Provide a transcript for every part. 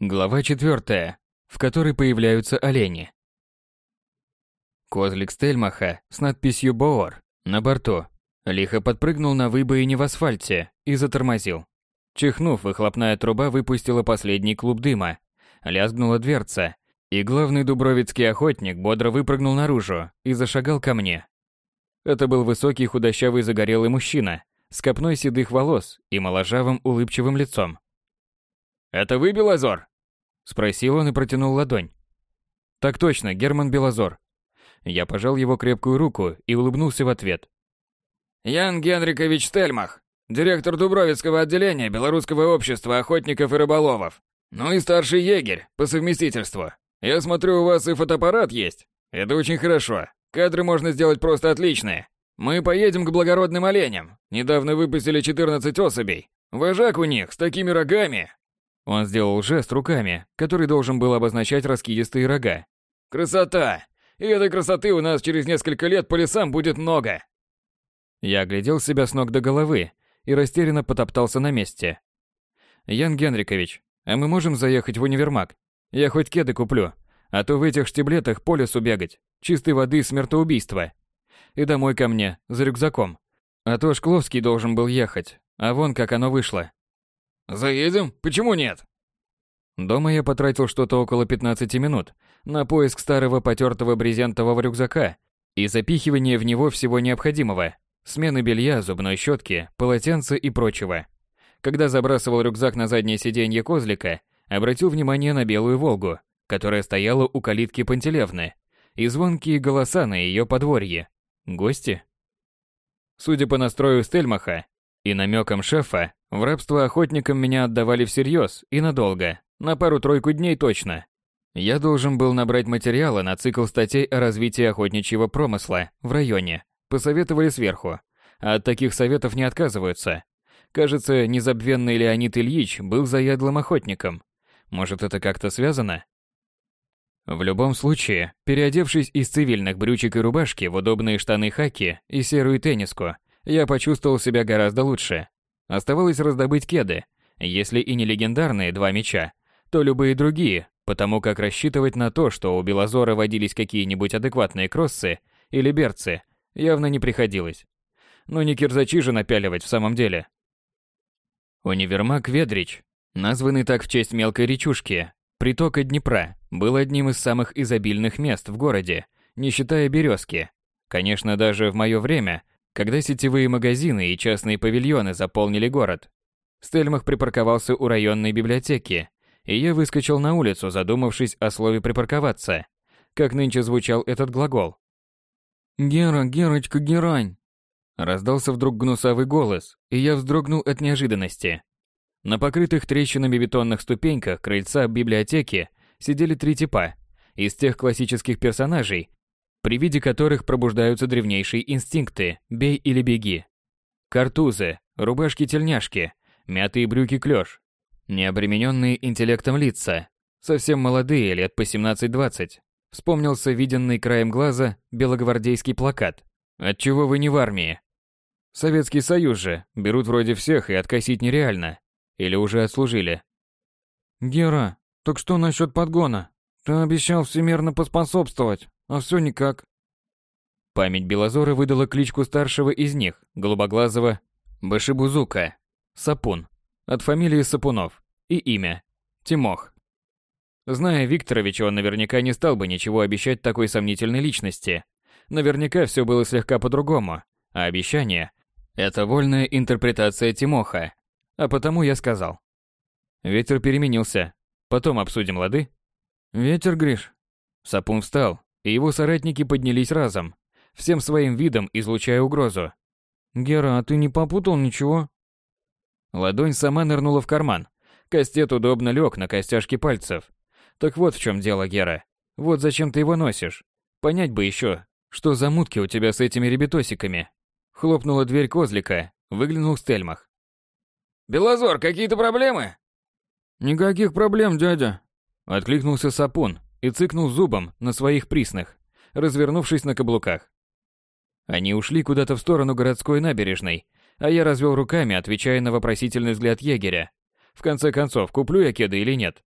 Глава четвертая, в которой появляются олени. Козлик Стельмаха с надписью «Боор» на борту лихо подпрыгнул на выбоине в асфальте и затормозил. Чихнув, выхлопная труба выпустила последний клуб дыма, лязгнула дверца, и главный дубровицкий охотник бодро выпрыгнул наружу и зашагал ко мне. Это был высокий худощавый загорелый мужчина с копной седых волос и моложавым улыбчивым лицом. «Это вы, Белозор?» Спросил он и протянул ладонь. Так точно, Герман Белозор. Я пожал его крепкую руку и улыбнулся в ответ. Ян Генрикович Стельмах, директор Дубровицкого отделения Белорусского общества охотников и рыболовов. Ну и старший егерь по совместительству. Я смотрю, у вас и фотоаппарат есть. Это очень хорошо. Кадры можно сделать просто отличные. Мы поедем к благородным оленям. Недавно выпустили 14 особей. Вожак у них с такими рогами, он сделал жест руками, который должен был обозначать раскидистые рога. «Красота! И этой красоты у нас через несколько лет по лесам будет много!» Я оглядел себя с ног до головы и растерянно потоптался на месте. «Ян Генрикович, а мы можем заехать в универмаг? Я хоть кеды куплю, а то в этих штиблетах по лесу бегать, чистой воды смертоубийство. И домой ко мне, за рюкзаком. А то Шкловский должен был ехать, а вон как оно вышло. Заедем? Почему нет? Дома я потратил что-то около 15 минут на поиск старого потертого брезентового рюкзака и запихивание в него всего необходимого. Смены белья, зубной щетки, полотенца и прочего. Когда забрасывал рюкзак на заднее сиденье козлика, обратил внимание на белую «Волгу», которая стояла у калитки Пантелевны, и звонкие голоса на ее подворье. Гости? Судя по настрою Стельмаха и намекам шефа, в рабство охотникам меня отдавали всерьез и надолго, на пару-тройку дней точно. Я должен был набрать материала на цикл статей о развитии охотничьего промысла в районе. Посоветовали сверху. А от таких советов не отказываются. Кажется, незабвенный Леонид Ильич был заядлым охотником. Может, это как-то связано? В любом случае, переодевшись из цивильных брючек и рубашки в удобные штаны хаки и серую тенниску, я почувствовал себя гораздо лучше. Оставалось раздобыть кеды, если и не легендарные два меча, то любые другие, потому как рассчитывать на то, что у Белозора водились какие-нибудь адекватные кроссы или берцы, явно не приходилось. Но не кирзачи же напяливать в самом деле. Универмаг Ведрич, названный так в честь мелкой речушки, притока Днепра, был одним из самых изобильных мест в городе, не считая Березки. Конечно, даже в мое время когда сетевые магазины и частные павильоны заполнили город. Стельмах припарковался у районной библиотеки, и я выскочил на улицу, задумавшись о слове «припарковаться». Как нынче звучал этот глагол? «Гера, Герочка, Герань!» Раздался вдруг гнусавый голос, и я вздрогнул от неожиданности. На покрытых трещинами бетонных ступеньках крыльца библиотеки сидели три типа, из тех классических персонажей, при виде которых пробуждаются древнейшие инстинкты «бей или беги». Картузы, рубашки-тельняшки, мятые брюки-клёш, необремененные интеллектом лица, совсем молодые, лет по 17-20. Вспомнился виденный краем глаза белогвардейский плакат «Отчего вы не в армии?» Советский Союз же, берут вроде всех и откосить нереально. Или уже отслужили. «Гера, так что насчет подгона? Ты обещал всемерно поспособствовать». А все никак. Память Белозора выдала кличку старшего из них, голубоглазого Башибузука, Сапун, от фамилии Сапунов, и имя Тимох. Зная Викторовича, он наверняка не стал бы ничего обещать такой сомнительной личности. Наверняка все было слегка по-другому, а обещание – это вольная интерпретация Тимоха. А потому я сказал. Ветер переменился. Потом обсудим, лады? Ветер, Гриш. Сапун встал, и его соратники поднялись разом, всем своим видом излучая угрозу. «Гера, а ты не попутал ничего?» Ладонь сама нырнула в карман. Кастет удобно лег на костяшки пальцев. Так вот в чем дело, Гера. Вот зачем ты его носишь. Понять бы еще, что за мутки у тебя с этими ребятосиками. Хлопнула дверь козлика, выглянул Стельмах. «Белозор, какие-то проблемы?» «Никаких проблем, дядя», — откликнулся Сапун, и цыкнул зубом на своих присных, развернувшись на каблуках. Они ушли куда-то в сторону городской набережной, а я развел руками, отвечая на вопросительный взгляд егеря. В конце концов, куплю я кеды или нет?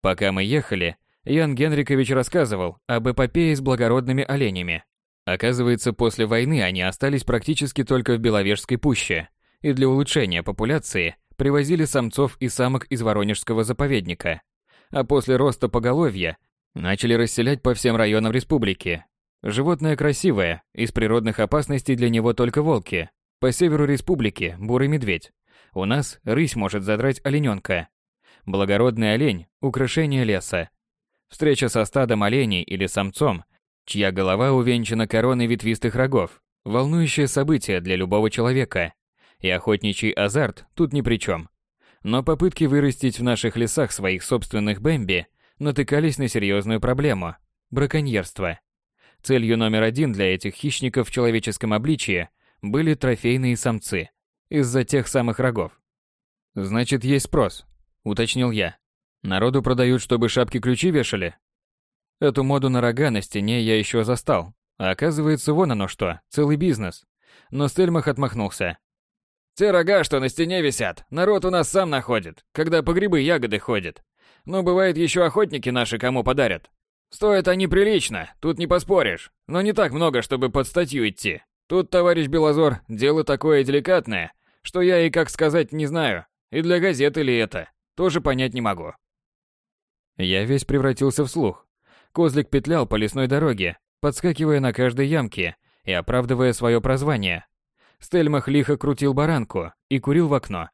Пока мы ехали, Ян Генрикович рассказывал об эпопее с благородными оленями. Оказывается, после войны они остались практически только в Беловежской пуще, и для улучшения популяции привозили самцов и самок из Воронежского заповедника. А после роста поголовья начали расселять по всем районам республики. Животное красивое, из природных опасностей для него только волки. По северу республики – бурый медведь. У нас рысь может задрать олененка. Благородный олень – украшение леса. Встреча со стадом оленей или самцом, чья голова увенчана короной ветвистых рогов, волнующее событие для любого человека. И охотничий азарт тут ни при чем. Но попытки вырастить в наших лесах своих собственных бэмби натыкались на серьезную проблему – браконьерство. Целью номер один для этих хищников в человеческом обличье были трофейные самцы из-за тех самых рогов. «Значит, есть спрос», – уточнил я. Народу продают, чтобы шапки-ключи вешали? Эту моду на рога на стене я еще застал. А оказывается, вон оно что, целый бизнес. Но Стельмах отмахнулся. Те рога, что на стене висят, народ у нас сам находит, когда по грибы ягоды ходит. Но бывает еще охотники наши кому подарят. Стоят они прилично, тут не поспоришь, но не так много, чтобы под статью идти. Тут, товарищ Белозор, дело такое деликатное, что я и как сказать не знаю, и для газеты ли это, тоже понять не могу. Я весь превратился в слух. Козлик петлял по лесной дороге, подскакивая на каждой ямке и оправдывая свое прозвание. Стельмах лихо крутил баранку и курил в окно.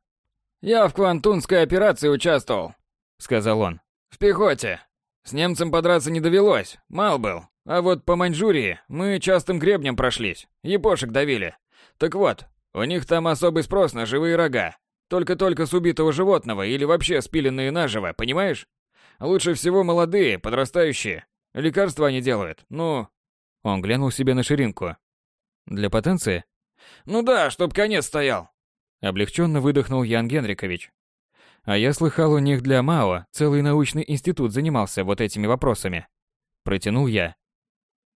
«Я в Квантунской операции участвовал», — сказал он. «В пехоте. С немцем подраться не довелось, мал был. А вот по Маньчжурии мы частым гребнем прошлись, епошек давили. Так вот, у них там особый спрос на живые рога. Только-только с убитого животного или вообще спиленные наживо, понимаешь? Лучше всего молодые, подрастающие. Лекарства они делают. Ну, он глянул себе на ширинку. Для потенции? Ну да, чтоб конец стоял. Облегченно выдохнул Ян Генрикович. А я слыхал, у них для МАО целый научный институт занимался вот этими вопросами. Протянул я.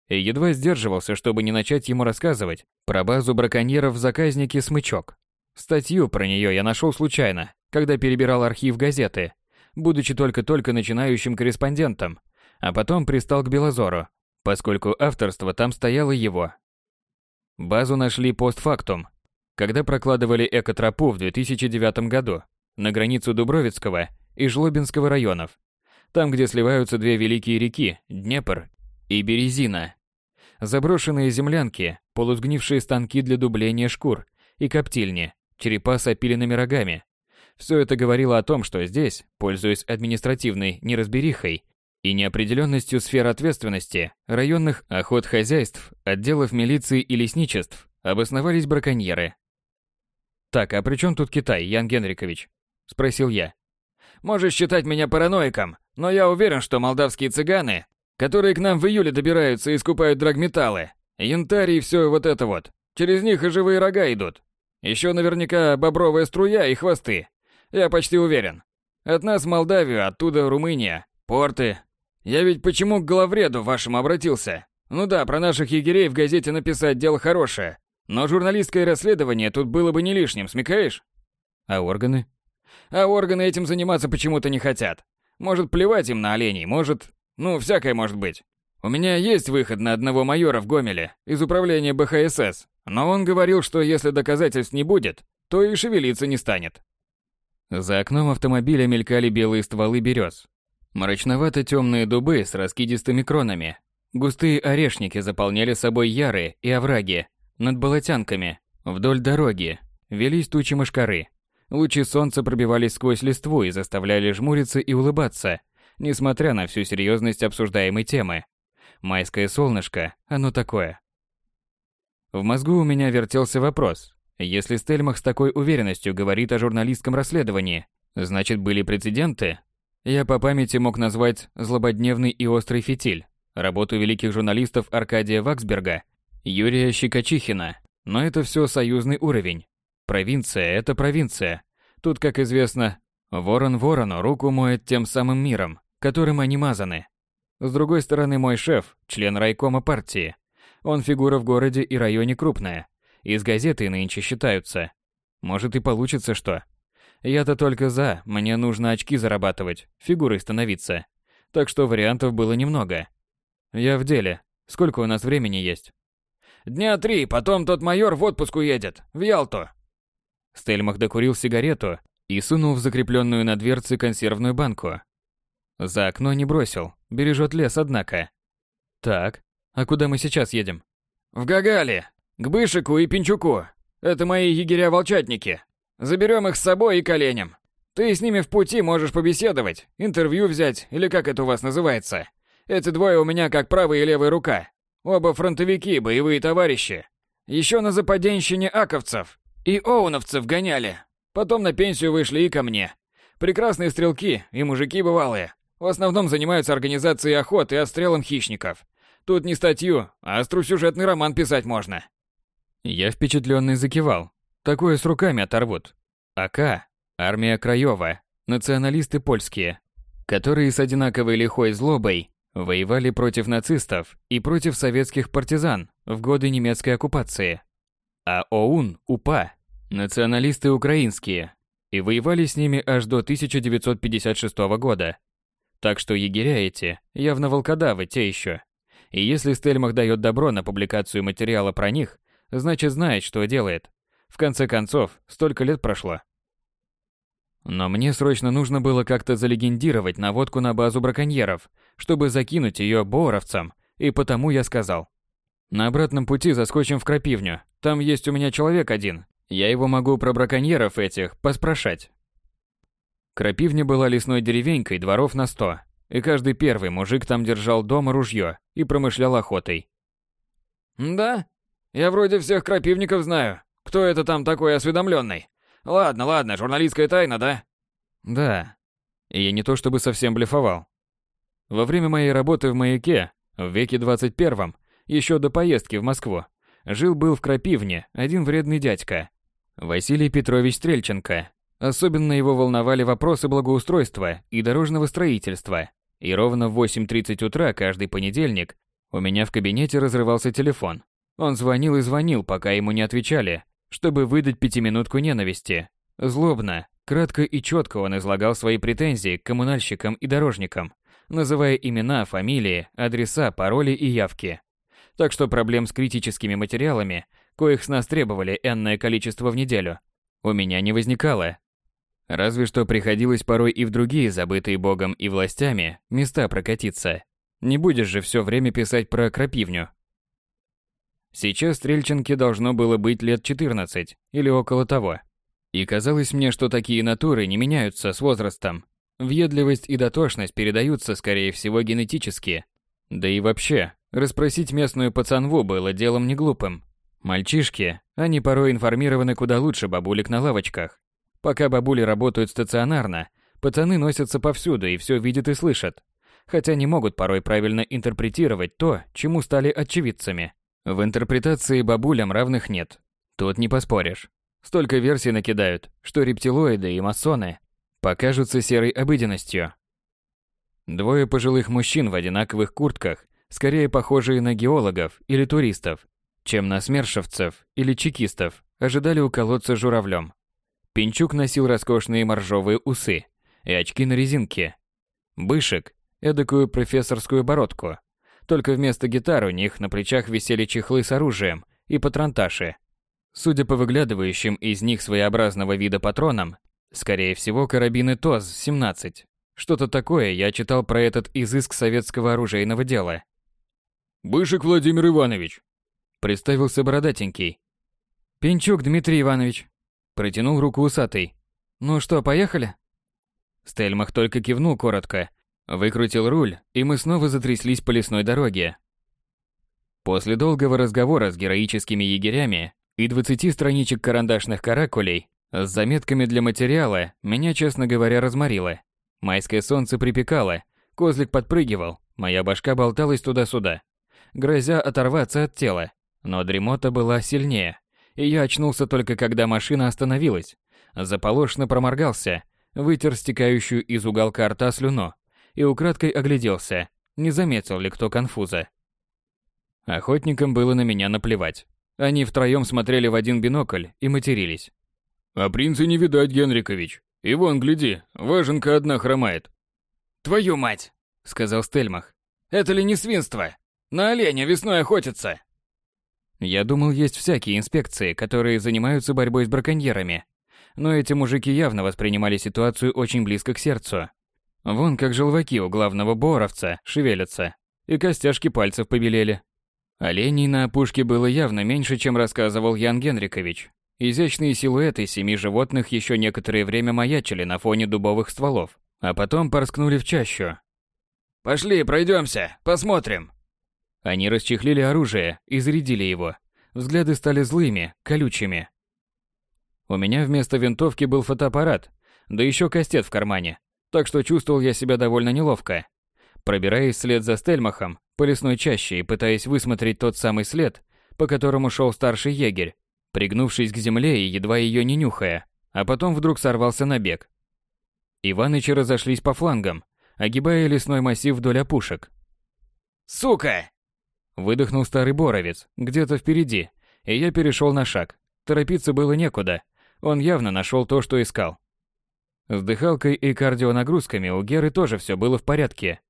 И едва сдерживался, чтобы не начать ему рассказывать про базу браконьеров в заказнике «Смычок». Статью про нее я нашел случайно, когда перебирал архив газеты будучи только-только начинающим корреспондентом, а потом пристал к Белозору, поскольку авторство там стояло его. Базу нашли постфактум, когда прокладывали экотропу в 2009 году на границу Дубровицкого и Жлобинского районов, там, где сливаются две великие реки – Днепр и Березина. Заброшенные землянки, полусгнившие станки для дубления шкур и коптильни, черепа с опиленными рогами, все это говорило о том, что здесь, пользуясь административной неразберихой и неопределенностью сфер ответственности районных охотхозяйств, отделов милиции и лесничеств, обосновались браконьеры. «Так, а при чем тут Китай, Ян Генрикович?» – спросил я. «Можешь считать меня параноиком, но я уверен, что молдавские цыганы, которые к нам в июле добираются и скупают драгметаллы, янтарь и все вот это вот, через них и живые рога идут. Еще наверняка бобровая струя и хвосты. Я почти уверен. От нас Молдавию, оттуда Румыния, порты. Я ведь почему к главреду вашему обратился? Ну да, про наших егерей в газете написать дело хорошее. Но журналистское расследование тут было бы не лишним, смекаешь? А органы? А органы этим заниматься почему-то не хотят. Может, плевать им на оленей, может... Ну, всякое может быть. У меня есть выход на одного майора в Гомеле из управления БХСС, но он говорил, что если доказательств не будет, то и шевелиться не станет. За окном автомобиля мелькали белые стволы берез. Мрачновато-темные дубы с раскидистыми кронами. Густые орешники заполняли собой яры и овраги. Над болотянками, вдоль дороги, велись тучи мошкары. Лучи солнца пробивались сквозь листву и заставляли жмуриться и улыбаться, несмотря на всю серьезность обсуждаемой темы. Майское солнышко, оно такое. В мозгу у меня вертелся вопрос, если Стельмах с такой уверенностью говорит о журналистском расследовании, значит были прецеденты? Я по памяти мог назвать «Злободневный и острый фитиль», работу великих журналистов Аркадия Ваксберга, Юрия Щекочихина, но это все союзный уровень. Провинция – это провинция. Тут, как известно, ворон ворону руку моет тем самым миром, которым они мазаны. С другой стороны, мой шеф – член райкома партии. Он фигура в городе и районе крупная. Из газеты нынче считаются. Может и получится что. Я-то только за, мне нужно очки зарабатывать, фигурой становиться. Так что вариантов было немного. Я в деле. Сколько у нас времени есть? Дня три, потом тот майор в отпуск уедет, в Ялту. Стельмах докурил сигарету и сунул в закрепленную на дверце консервную банку. За окно не бросил, бережет лес, однако. Так, а куда мы сейчас едем? В Гагали, к Бышику и Пинчуку. Это мои егеря-волчатники. Заберем их с собой и коленям. Ты с ними в пути можешь побеседовать, интервью взять, или как это у вас называется. Эти двое у меня как правая и левая рука. Оба фронтовики, боевые товарищи. Еще на западенщине аковцев и оуновцев гоняли. Потом на пенсию вышли и ко мне. Прекрасные стрелки и мужики бывалые. В основном занимаются организацией охоты и отстрелом хищников. Тут не статью, а остросюжетный роман писать можно. Я впечатленный закивал. Такое с руками оторвут. АК, армия Краева, националисты польские, которые с одинаковой лихой злобой воевали против нацистов и против советских партизан в годы немецкой оккупации. А ОУН, УПА, националисты украинские, и воевали с ними аж до 1956 года. Так что егеря эти явно волкодавы те еще. И если Стельмах дает добро на публикацию материала про них, значит знает, что делает. В конце концов, столько лет прошло. Но мне срочно нужно было как-то залегендировать наводку на базу браконьеров, чтобы закинуть ее боровцам, и потому я сказал. На обратном пути заскочим в Крапивню, там есть у меня человек один, я его могу про браконьеров этих поспрашать. Крапивня была лесной деревенькой дворов на сто, и каждый первый мужик там держал дома ружье и промышлял охотой. «Да? Я вроде всех крапивников знаю. Кто это там такой осведомленный? Ладно, ладно, журналистская тайна, да? Да. И я не то чтобы совсем блефовал. Во время моей работы в «Маяке» в веке 21 еще до поездки в Москву, жил-был в Крапивне один вредный дядька. Василий Петрович Стрельченко. Особенно его волновали вопросы благоустройства и дорожного строительства. И ровно в 8.30 утра каждый понедельник у меня в кабинете разрывался телефон. Он звонил и звонил, пока ему не отвечали, чтобы выдать пятиминутку ненависти. Злобно, кратко и четко он излагал свои претензии к коммунальщикам и дорожникам, называя имена, фамилии, адреса, пароли и явки. Так что проблем с критическими материалами, коих с нас требовали энное количество в неделю, у меня не возникало. Разве что приходилось порой и в другие забытые богом и властями места прокатиться. Не будешь же все время писать про крапивню, Сейчас Стрельченке должно было быть лет 14 или около того. И казалось мне, что такие натуры не меняются с возрастом. Въедливость и дотошность передаются, скорее всего, генетически. Да и вообще, расспросить местную пацанву было делом не глупым. Мальчишки, они порой информированы куда лучше бабулек на лавочках. Пока бабули работают стационарно, пацаны носятся повсюду и все видят и слышат. Хотя не могут порой правильно интерпретировать то, чему стали очевидцами. В интерпретации бабулям равных нет. Тут не поспоришь. Столько версий накидают, что рептилоиды и масоны покажутся серой обыденностью. Двое пожилых мужчин в одинаковых куртках, скорее похожие на геологов или туристов, чем на смершевцев или чекистов, ожидали у колодца журавлем. Пинчук носил роскошные моржовые усы и очки на резинке. Бышек – эдакую профессорскую бородку, только вместо гитар у них на плечах висели чехлы с оружием и патронташи. Судя по выглядывающим из них своеобразного вида патронам, скорее всего карабины ТОЗ-17. Что-то такое я читал про этот изыск советского оружейного дела. «Бышек Владимир Иванович», — представился бородатенький. «Пинчук Дмитрий Иванович», — протянул руку усатый. «Ну что, поехали?» Стельмах только кивнул коротко Выкрутил руль, и мы снова затряслись по лесной дороге. После долгого разговора с героическими егерями и 20 страничек карандашных каракулей с заметками для материала меня, честно говоря, разморило. Майское солнце припекало, козлик подпрыгивал, моя башка болталась туда-сюда, грозя оторваться от тела. Но дремота была сильнее, и я очнулся только когда машина остановилась. Заполошно проморгался, вытер стекающую из уголка рта слюну и украдкой огляделся, не заметил ли кто конфуза. Охотникам было на меня наплевать. Они втроем смотрели в один бинокль и матерились. «А принца не видать, Генрикович. И вон, гляди, важенка одна хромает. Твою мать, сказал Стельмах. Это ли не свинство? На оленя весной охотятся. Я думал, есть всякие инспекции, которые занимаются борьбой с браконьерами. Но эти мужики явно воспринимали ситуацию очень близко к сердцу. Вон как желваки у главного боровца шевелятся, и костяшки пальцев побелели. Оленей на опушке было явно меньше, чем рассказывал Ян Генрикович. Изящные силуэты семи животных еще некоторое время маячили на фоне дубовых стволов, а потом порскнули в чащу. «Пошли, пройдемся, посмотрим!» Они расчехлили оружие и зарядили его. Взгляды стали злыми, колючими. У меня вместо винтовки был фотоаппарат, да еще кастет в кармане, так что чувствовал я себя довольно неловко. Пробираясь вслед за Стельмахом по лесной чаще и пытаясь высмотреть тот самый след, по которому шел старший егерь, пригнувшись к земле и едва ее не нюхая, а потом вдруг сорвался на бег. Иванычи разошлись по флангам, огибая лесной массив вдоль опушек. «Сука!» Выдохнул старый боровец, где-то впереди, и я перешел на шаг. Торопиться было некуда, он явно нашел то, что искал. С дыхалкой и кардионагрузками у Геры тоже все было в порядке.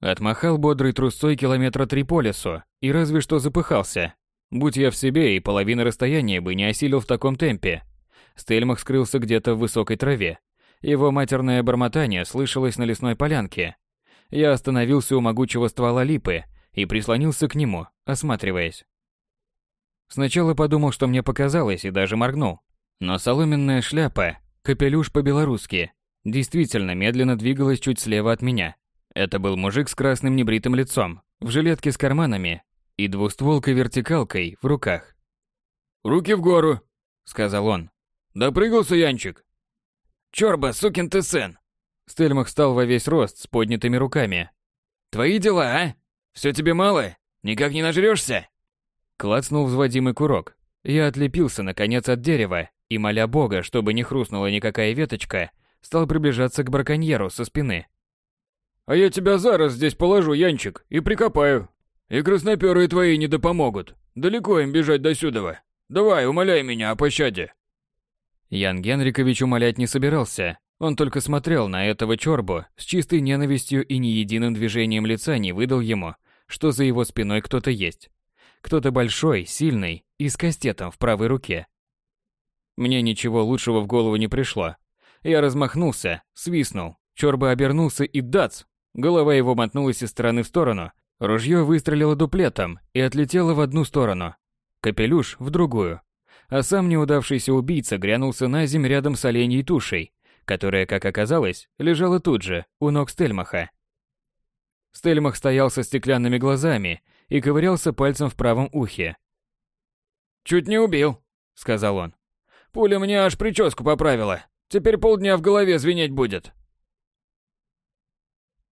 Отмахал бодрый трусцой километра три по лесу и разве что запыхался. Будь я в себе, и половина расстояния бы не осилил в таком темпе. Стельмах скрылся где-то в высокой траве. Его матерное бормотание слышалось на лесной полянке. Я остановился у могучего ствола липы и прислонился к нему, осматриваясь. Сначала подумал, что мне показалось, и даже моргнул. Но соломенная шляпа, капелюш по-белорусски, действительно медленно двигалась чуть слева от меня. Это был мужик с красным небритым лицом, в жилетке с карманами и двустволкой-вертикалкой в руках. «Руки в гору», — сказал он. «Допрыгался, Янчик?» «Чёрба, сукин ты сын!» Стельмах встал во весь рост с поднятыми руками. «Твои дела, а? Все тебе мало? Никак не нажрёшься?» Клацнул взводимый курок. Я отлепился, наконец, от дерева и, моля бога, чтобы не хрустнула никакая веточка, стал приближаться к браконьеру со спины. «А я тебя зараз здесь положу, Янчик, и прикопаю. И красноперые твои не допомогут. Далеко им бежать до сюда. Давай, умоляй меня о пощаде». Ян Генрикович умолять не собирался. Он только смотрел на этого чорбу с чистой ненавистью и ни единым движением лица не выдал ему, что за его спиной кто-то есть. Кто-то большой, сильный и с кастетом в правой руке. Мне ничего лучшего в голову не пришло. Я размахнулся, свистнул. Чорба обернулся и дац! Голова его мотнулась из стороны в сторону, Ружье выстрелило дуплетом и отлетело в одну сторону, капелюш в другую. А сам неудавшийся убийца грянулся на земь рядом с оленьей тушей, которая, как оказалось, лежала тут же, у ног Стельмаха. Стельмах стоял со стеклянными глазами и ковырялся пальцем в правом ухе. «Чуть не убил», — сказал он. «Пуля мне аж прическу поправила. Теперь полдня в голове звенеть будет.